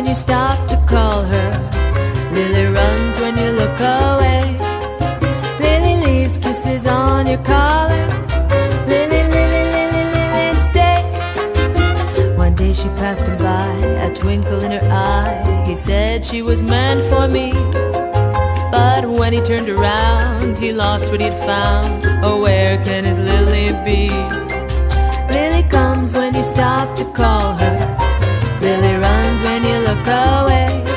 when you stop to call her. Lily runs when you look away. Lily leaves kisses on your collar. Lily, Lily, Lily, Lily, stay. One day she passed him by, a twinkle in her eye. He said she was meant for me. But when he turned around, he lost what he'd found. Oh, where can his Lily be? Lily comes when you stop to call her the way.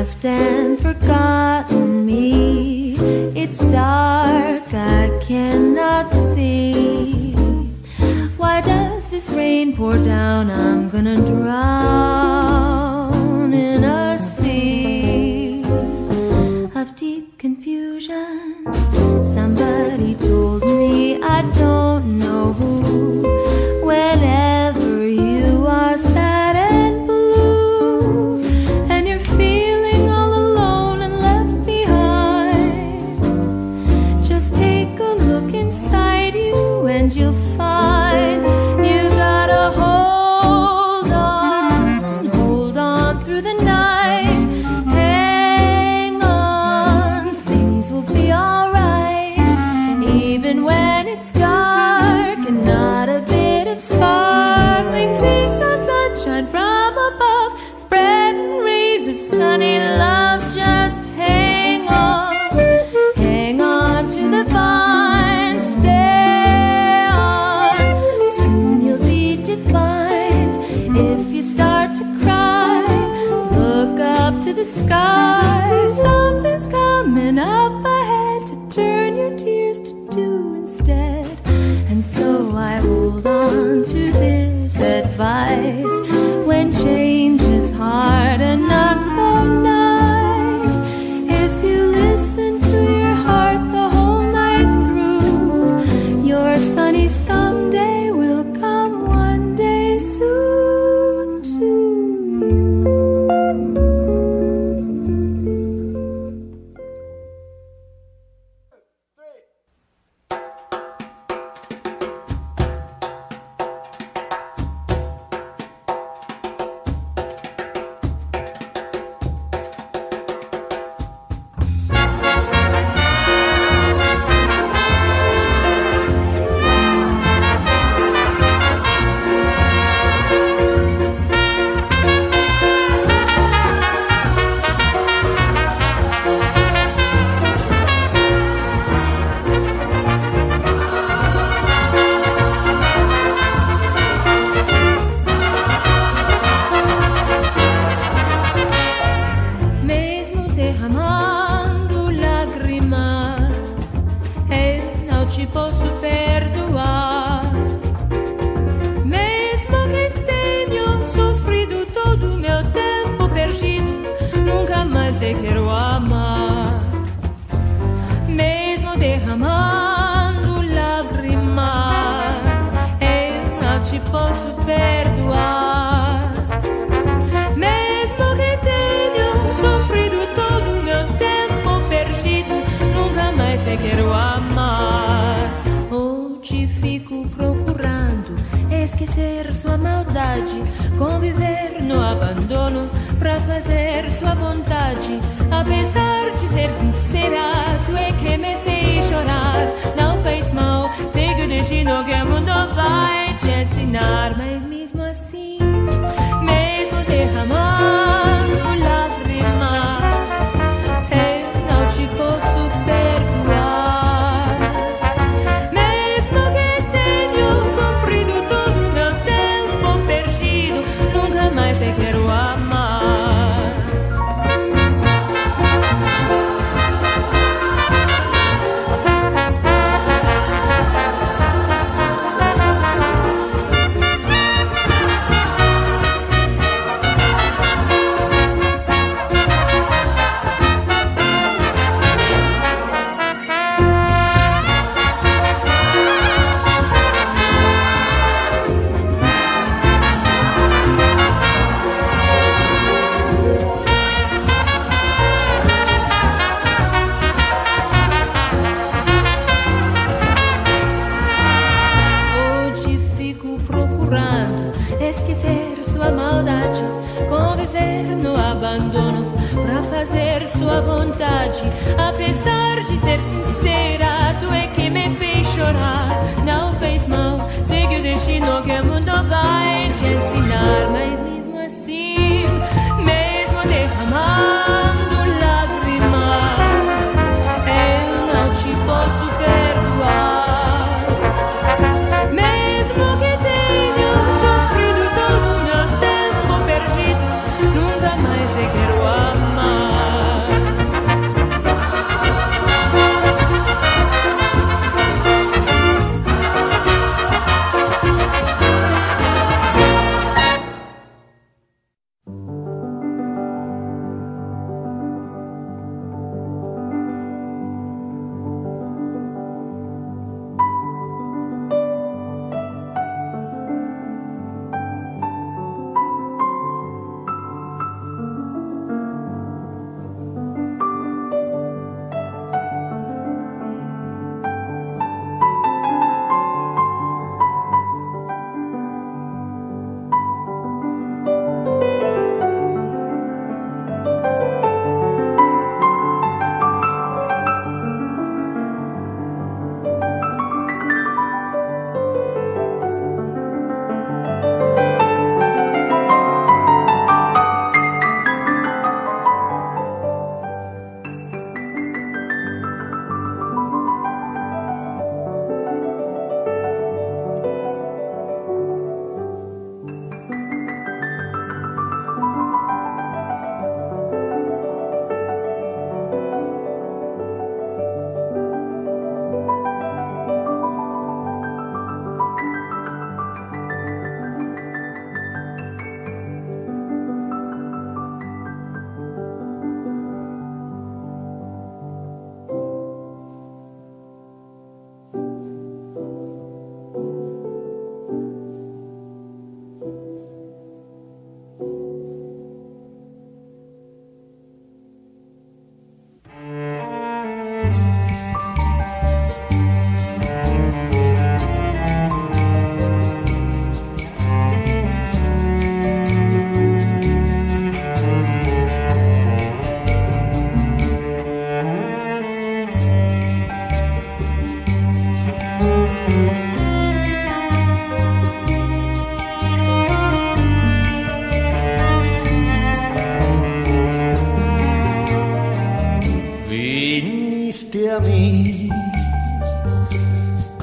left and forgot.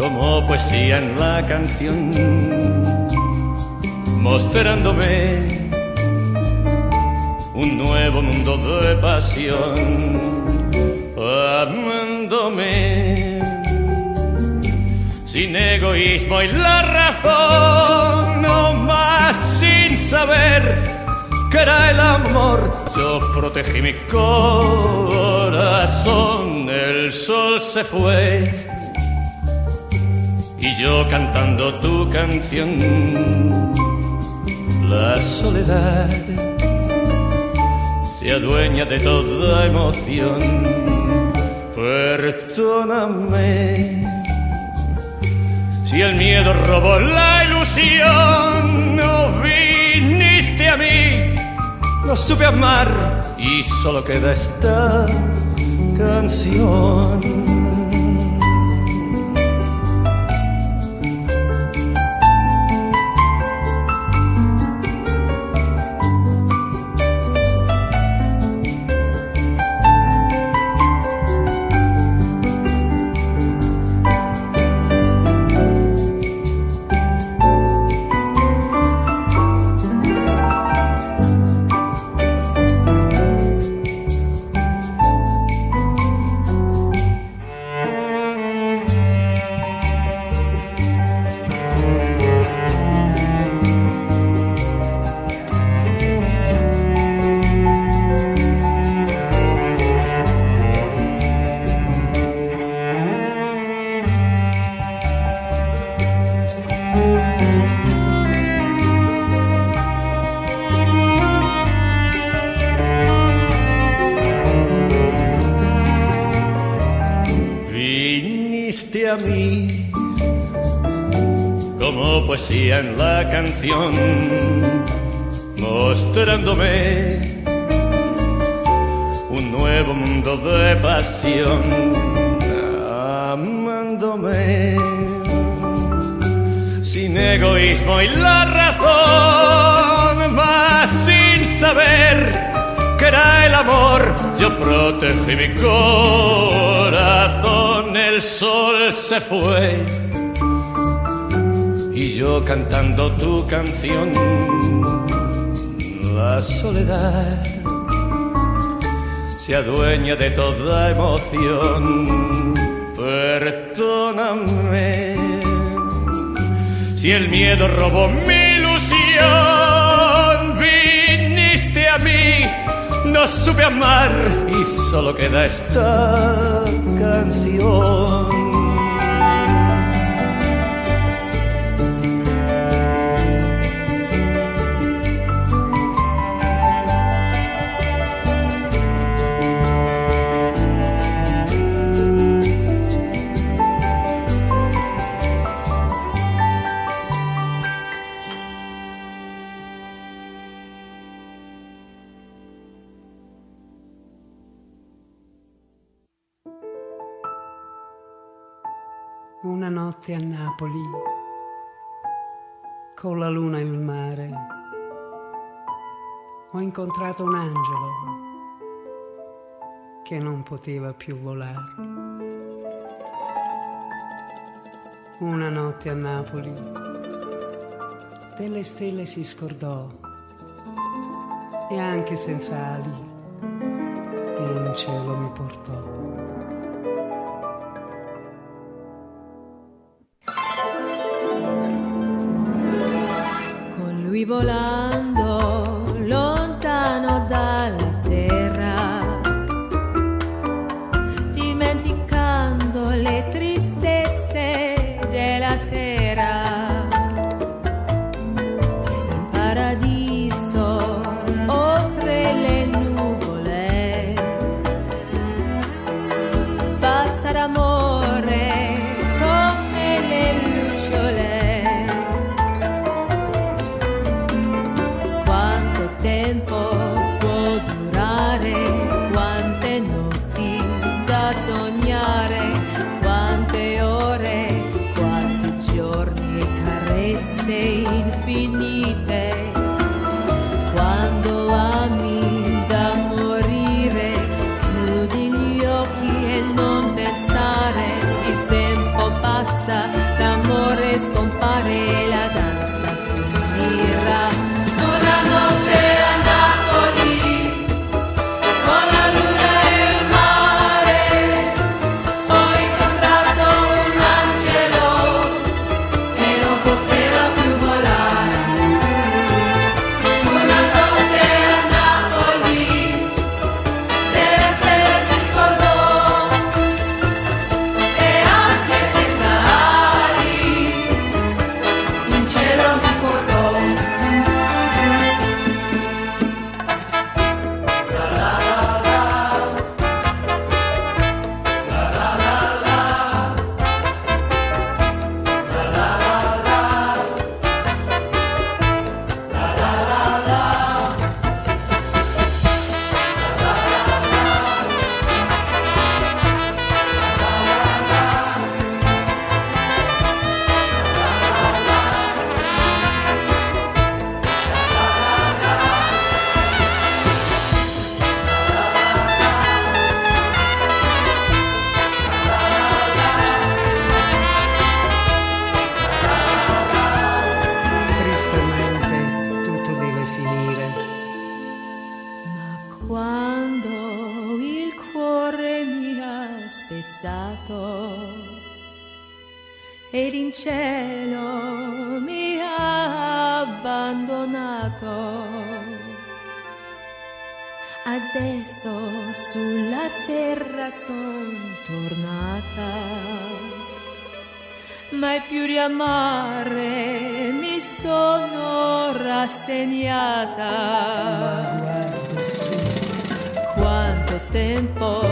Como poesía en la canción, mostrándome un nuevo mundo de pasión, amándome sin egoísmo y la razón, no más sin saber que era el amor. Yo protegí mi corazón, el sol se fue yo cantando tu canción, la soledad se adueña de toda emoción. Perdóname si el miedo robó la ilusión, no viniste a mí, no supe amar y solo queda esta canción. Canción, mostrándome un nuevo mundo de pasión, amándome sin egoísmo y la razón, más sin saber que era el amor. Yo protegí mi corazón, el sol se fue y yo cantando tu canción, la soledad se adueña de toda emoción. Perdóname si el miedo robó mi ilusión, viniste a mí, no supe amar y solo queda esta canción. Notte a Napoli, con la luna e il mare, ho incontrato un angelo che non poteva più volare. Una notte a Napoli, delle stelle si scordò e anche senza ali in cielo mi portò. volar. tempo.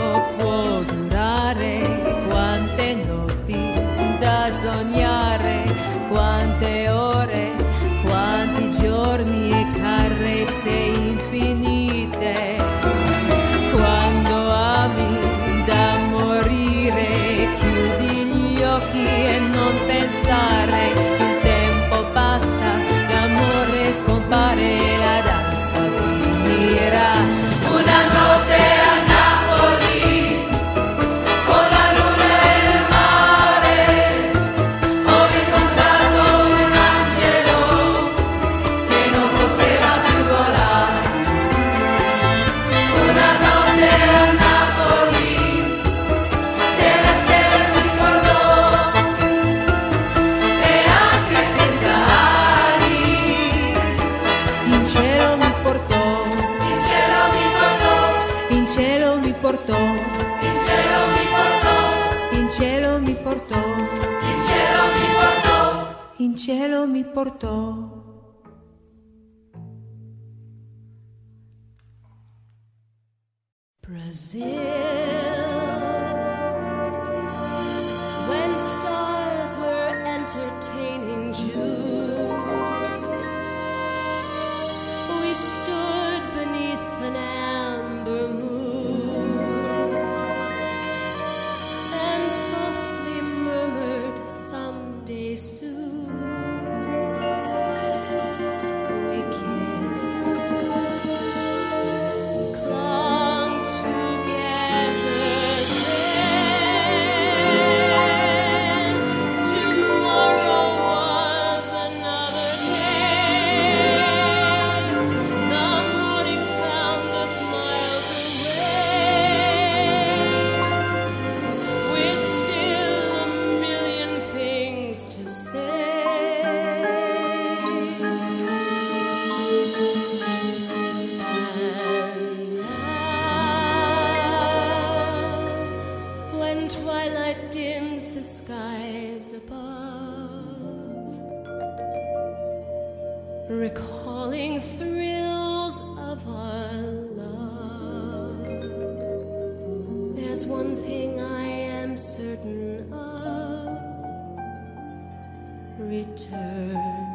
recalling thrills of our love. There's one thing I am certain of return.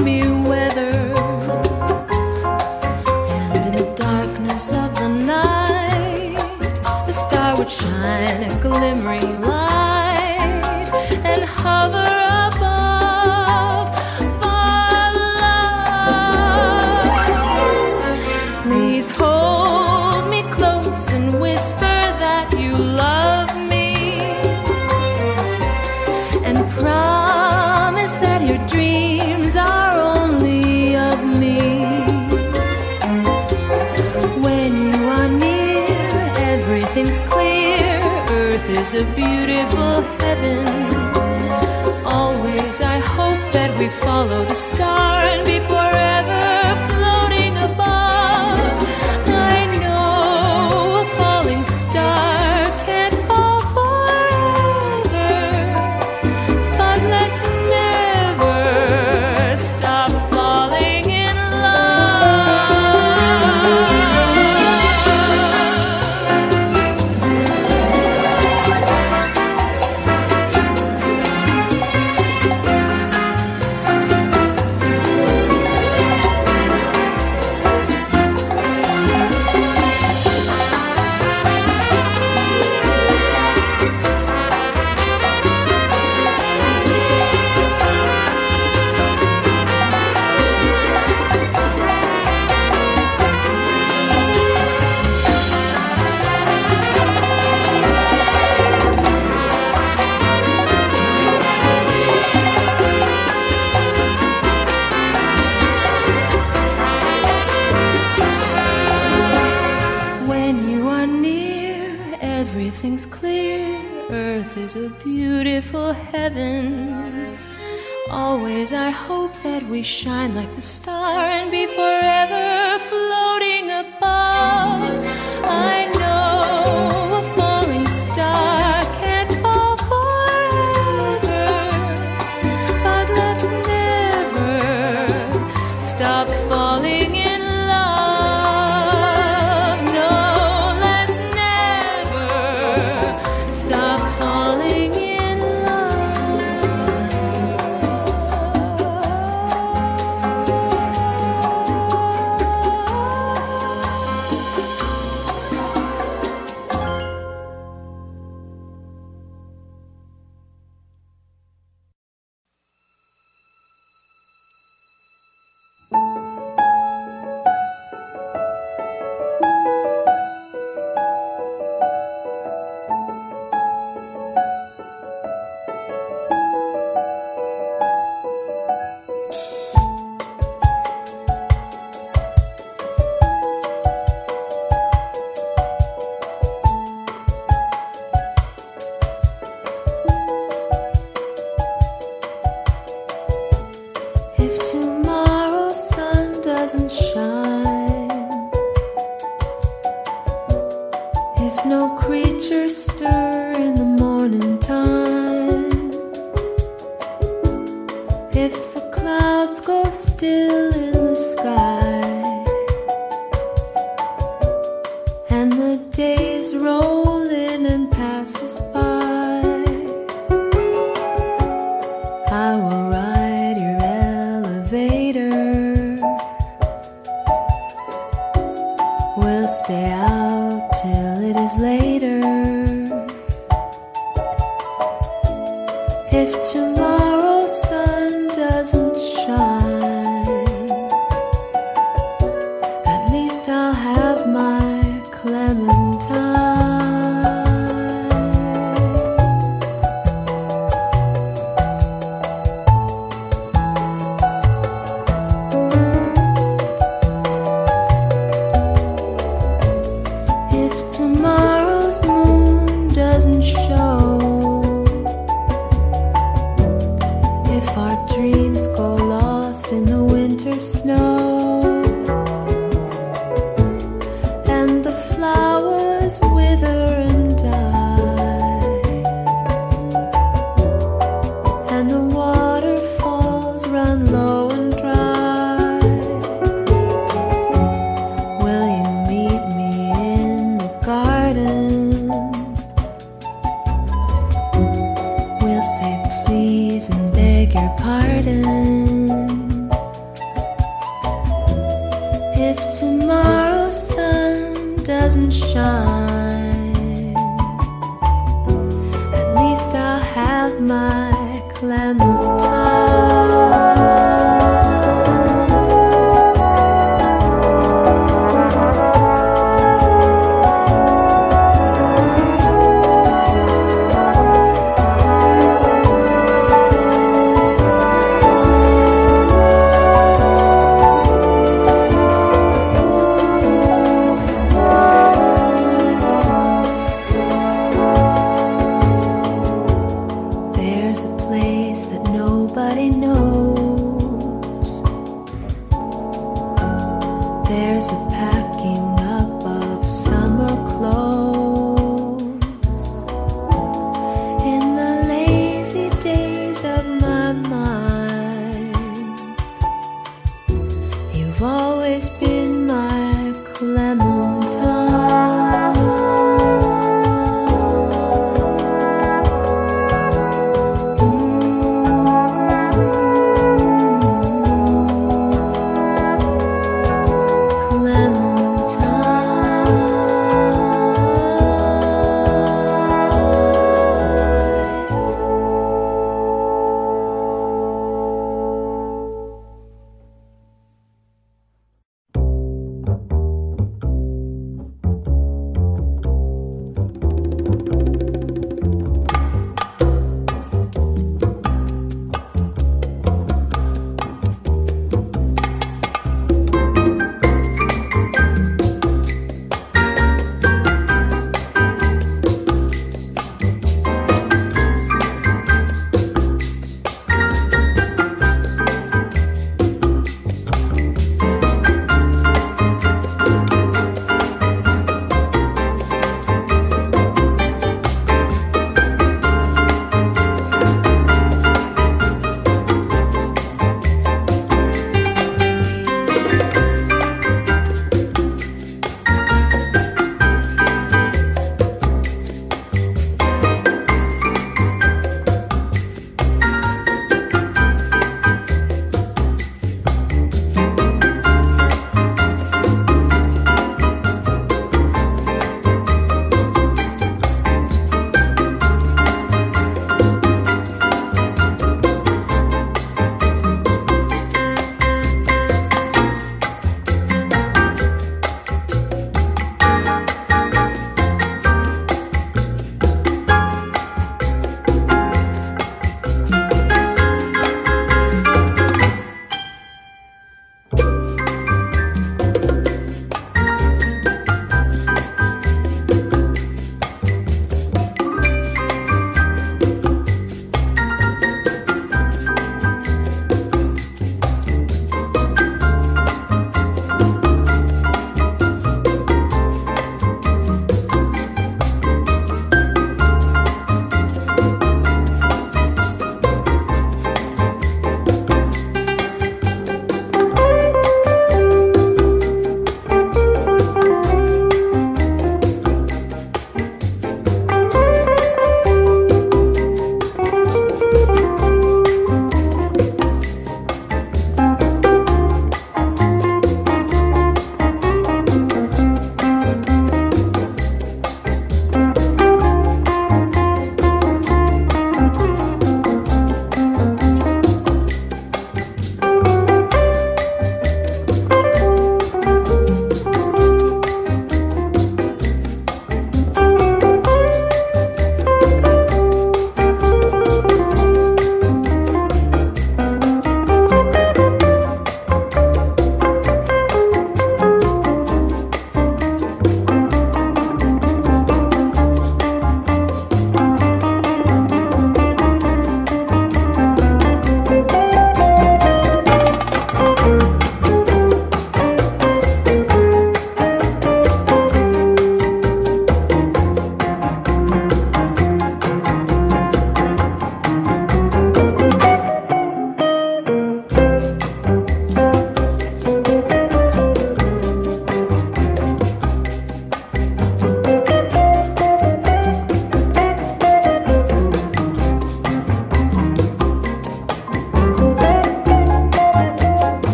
stormy weather. And in the darkness of the night, the star would shine a glimmering light. is a beautiful heaven. Always I hope that we follow the star and be stop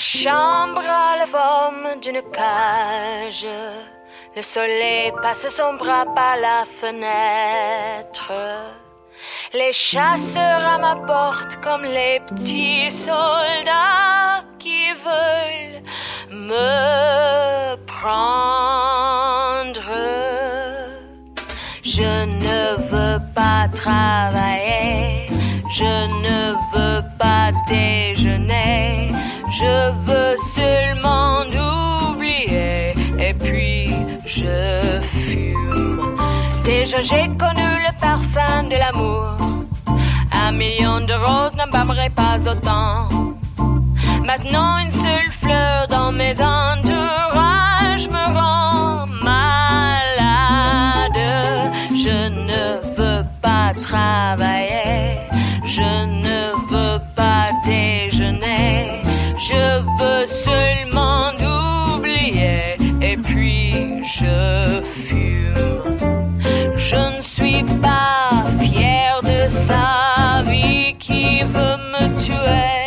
chambre a la forme d'une cage. Le soleil passe son bras par la fenêtre. Les chasseurs à ma porte comme les petits soldats qui veulent me prendre. Je ne veux pas travailler. Je ne Je veux seulement oublier et puis je fume. Déjà j'ai connu le parfum de l'amour. Un million de roses n'embarmerait pas autant. Maintenant une seule fleur dans mes entourages me rend veut me tuer.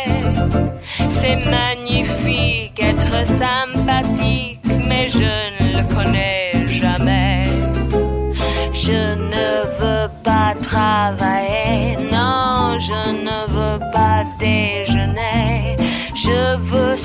C'est magnifique, être sympathique, mais je ne le connais jamais. Je ne veux pas travailler, non, je ne veux pas déjeuner. Je veux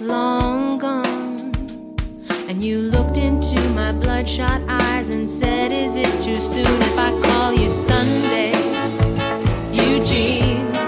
long gone. And you looked into my bloodshot eyes and said, Is it too soon if I call you Sunday, Eugene?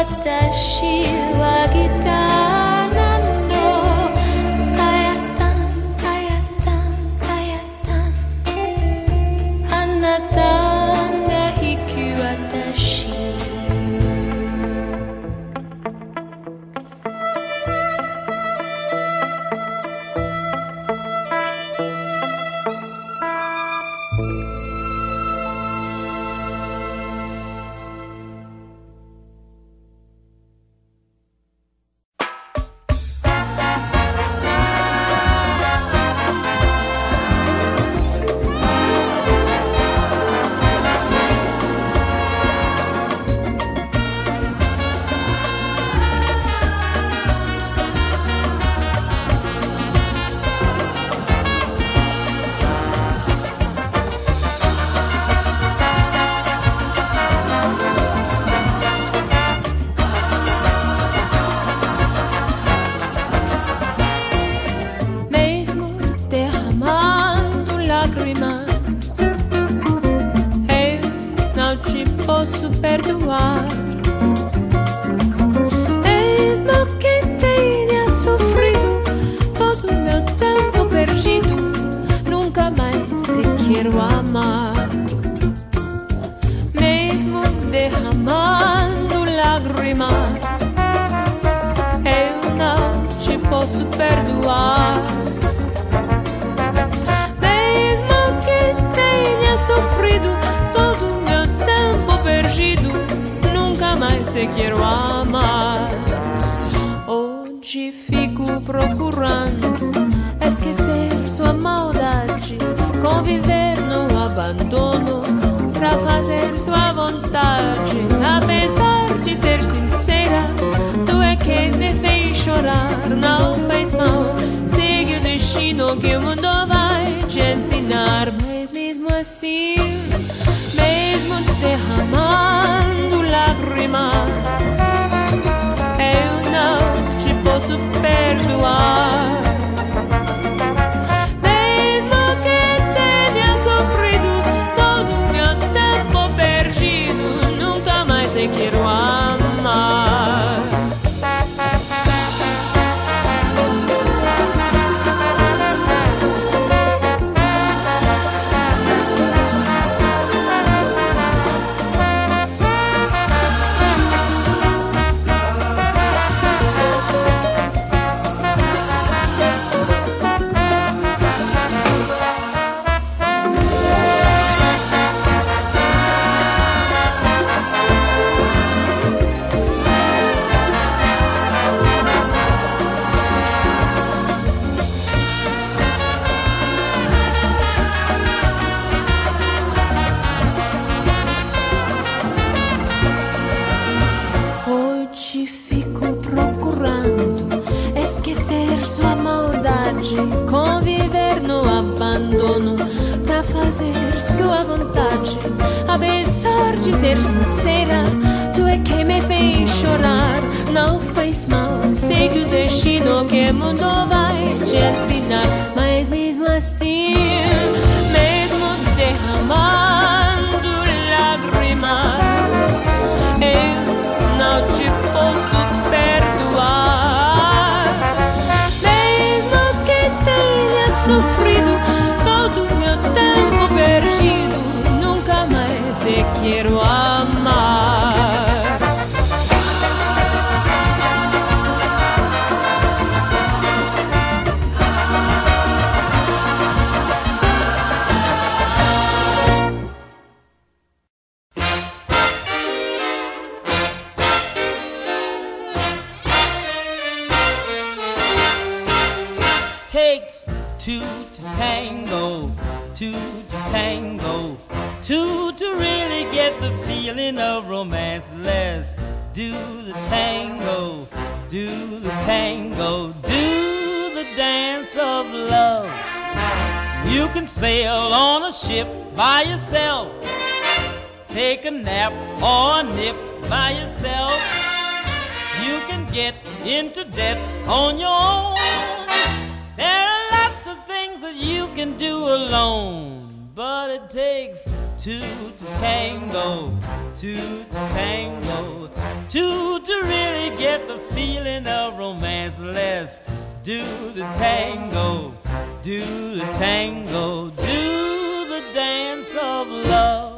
私はギター。You can get into debt on your own. There are lots of things that you can do alone, but it takes two to tango, two to tango, two to really get the feeling of romance. Let's do the tango, do the tango, do the dance of love.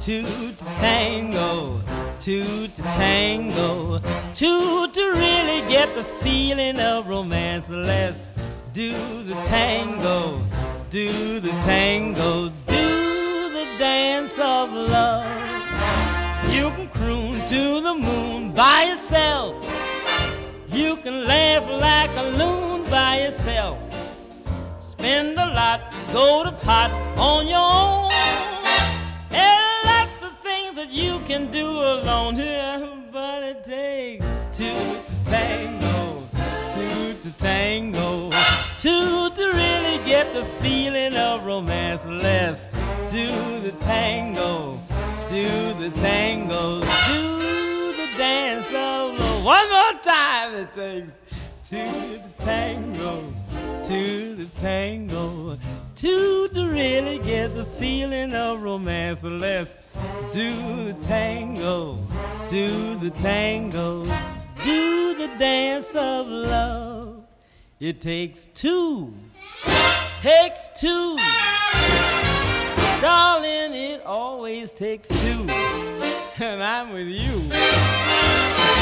Two to tango, two to tango, two to really get the feeling of romance. Let's do the tango, do the tango, do the dance of love. You can croon to the moon by yourself. You can laugh like a loon by yourself. Spend a lot, go to pot on your own. You can do alone here, but it takes two to tango, two to tango, two to really get the feeling of romance. Let's do the tango, do the tango, do the dance of love. One more time, it takes two to tango two to tango, two to really get the feeling of romance. Let's do the tango, do the tango, do the dance of love. It takes two, takes two. Darling, it always takes two. And I'm with you.